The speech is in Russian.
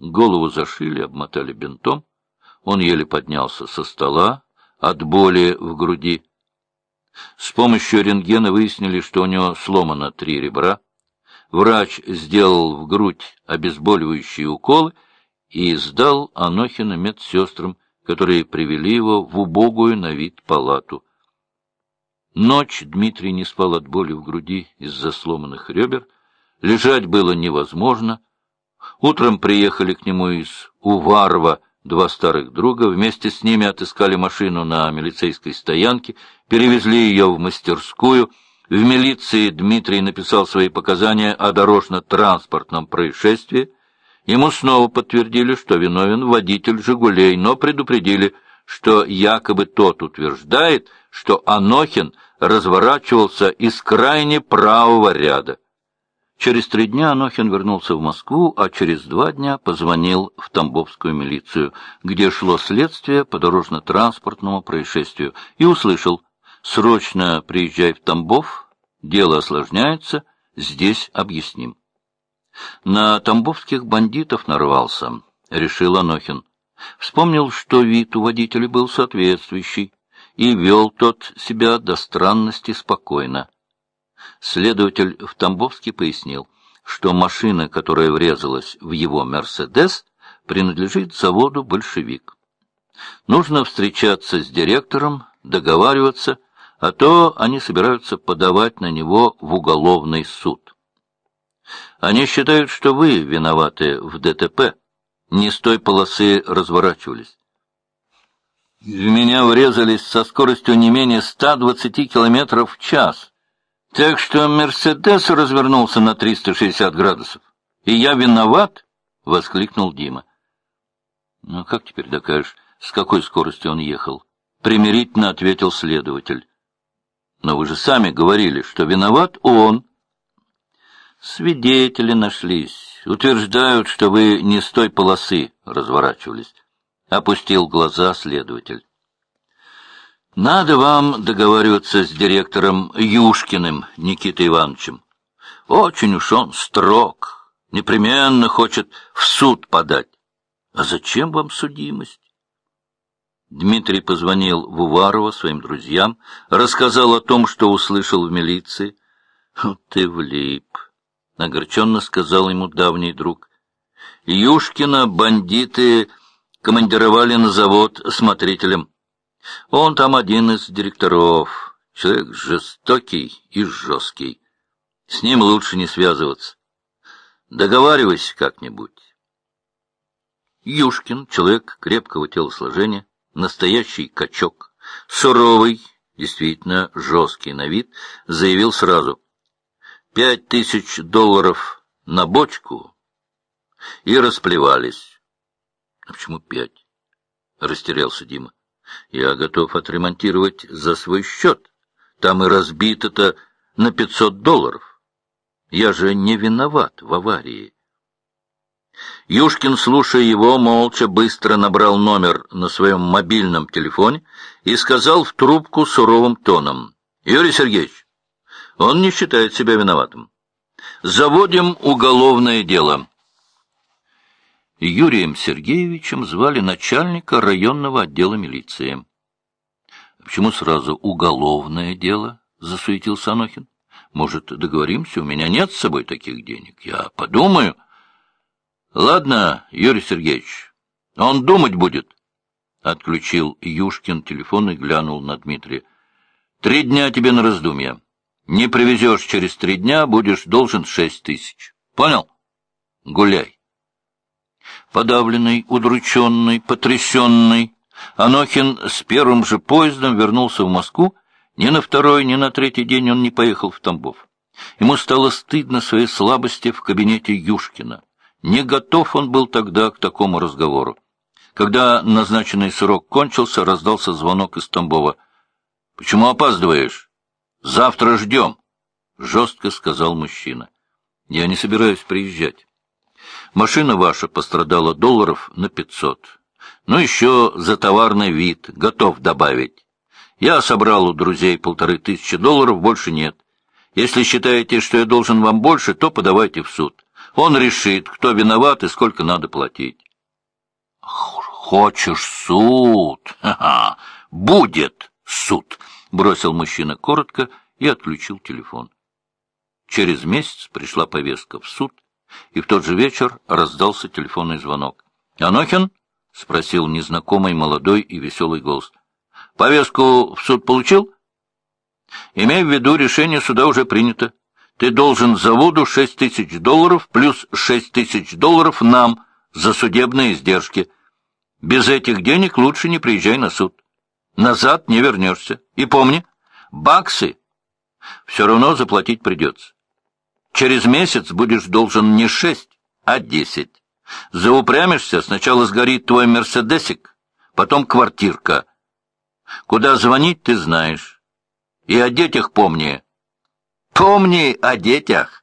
Голову зашили, обмотали бинтом. Он еле поднялся со стола от боли в груди. С помощью рентгена выяснили, что у него сломано три ребра. Врач сделал в грудь обезболивающие уколы и сдал Анохина медсестрам, которые привели его в убогую на вид палату. Ночь Дмитрий не спал от боли в груди из-за сломанных ребер. Лежать было невозможно. Утром приехали к нему из Уварова два старых друга. Вместе с ними отыскали машину на милицейской стоянке, перевезли ее в мастерскую. В милиции Дмитрий написал свои показания о дорожно-транспортном происшествии. Ему снова подтвердили, что виновен водитель «Жигулей», но предупредили, что якобы тот утверждает, что Анохин разворачивался из крайне правого ряда. Через три дня Анохин вернулся в Москву, а через два дня позвонил в Тамбовскую милицию, где шло следствие по дорожно-транспортному происшествию, и услышал «Срочно приезжай в Тамбов, дело осложняется, здесь объясним». На тамбовских бандитов нарвался, решил Анохин. Вспомнил, что вид у водителя был соответствующий, и вел тот себя до странности спокойно. Следователь в Тамбовске пояснил, что машина, которая врезалась в его «Мерседес», принадлежит заводу «Большевик». Нужно встречаться с директором, договариваться, а то они собираются подавать на него в уголовный суд. Они считают, что вы виноваты в ДТП, не с той полосы разворачивались. В меня врезались со скоростью не менее 120 километров в час. Так что «Мерседес» развернулся на 360 градусов. И я виноват? — воскликнул Дима. — Ну, как теперь докажешь, с какой скоростью он ехал? — примирительно ответил следователь. — Но вы же сами говорили, что виноват он. Свидетели нашлись. Утверждают, что вы не с той полосы разворачивались. Опустил глаза следователь. Надо вам договариваться с директором Юшкиным Никитой Ивановичем. Очень уж он строг, непременно хочет в суд подать. А зачем вам судимость? Дмитрий позвонил в Уварово своим друзьям, рассказал о том, что услышал в милиции. — Ты влип, — огорченно сказал ему давний друг. Юшкина бандиты командировали на завод смотрителем. Он там один из директоров, человек жестокий и жесткий. С ним лучше не связываться. Договаривайся как-нибудь. Юшкин, человек крепкого телосложения, настоящий качок, суровый, действительно жесткий на вид, заявил сразу. Пять тысяч долларов на бочку и расплевались. А почему пять? Растерялся Дима. Я готов отремонтировать за свой счет. Там и разбито-то на пятьсот долларов. Я же не виноват в аварии. Юшкин, слушая его, молча быстро набрал номер на своем мобильном телефоне и сказал в трубку суровым тоном. — Юрий Сергеевич, он не считает себя виноватым. Заводим уголовное дело. Юрием Сергеевичем звали начальника районного отдела милиции. — Почему сразу уголовное дело? — засуетился Анохин. — Может, договоримся? У меня нет с собой таких денег. Я подумаю. — Ладно, Юрий Сергеевич, он думать будет. Отключил Юшкин телефон и глянул на Дмитрия. — Три дня тебе на раздумье. Не привезешь через три дня, будешь должен шесть тысяч. Понял? Гуляй. Подавленный, удрученный, потрясенный, Анохин с первым же поездом вернулся в Москву. Ни на второй, ни на третий день он не поехал в Тамбов. Ему стало стыдно своей слабости в кабинете Юшкина. Не готов он был тогда к такому разговору. Когда назначенный срок кончился, раздался звонок из Тамбова. — Почему опаздываешь? — Завтра ждем, — жестко сказал мужчина. — Я не собираюсь приезжать. Машина ваша пострадала долларов на пятьсот. Ну, еще за товарный вид, готов добавить. Я собрал у друзей полторы тысячи долларов, больше нет. Если считаете, что я должен вам больше, то подавайте в суд. Он решит, кто виноват и сколько надо платить. Хочешь суд? Ха-ха! Будет суд! Бросил мужчина коротко и отключил телефон. Через месяц пришла повестка в суд, и в тот же вечер раздался телефонный звонок. «Анохин?» — спросил незнакомый молодой и веселый голос. «Повестку в суд получил?» «Имей в виду, решение суда уже принято. Ты должен заводу шесть тысяч долларов плюс шесть тысяч долларов нам за судебные издержки. Без этих денег лучше не приезжай на суд. Назад не вернешься. И помни, баксы все равно заплатить придется. Через месяц будешь должен не шесть, а десять. Заупрямишься, сначала сгорит твой мерседесик, потом квартирка. Куда звонить, ты знаешь. И о детях помни. Помни о детях.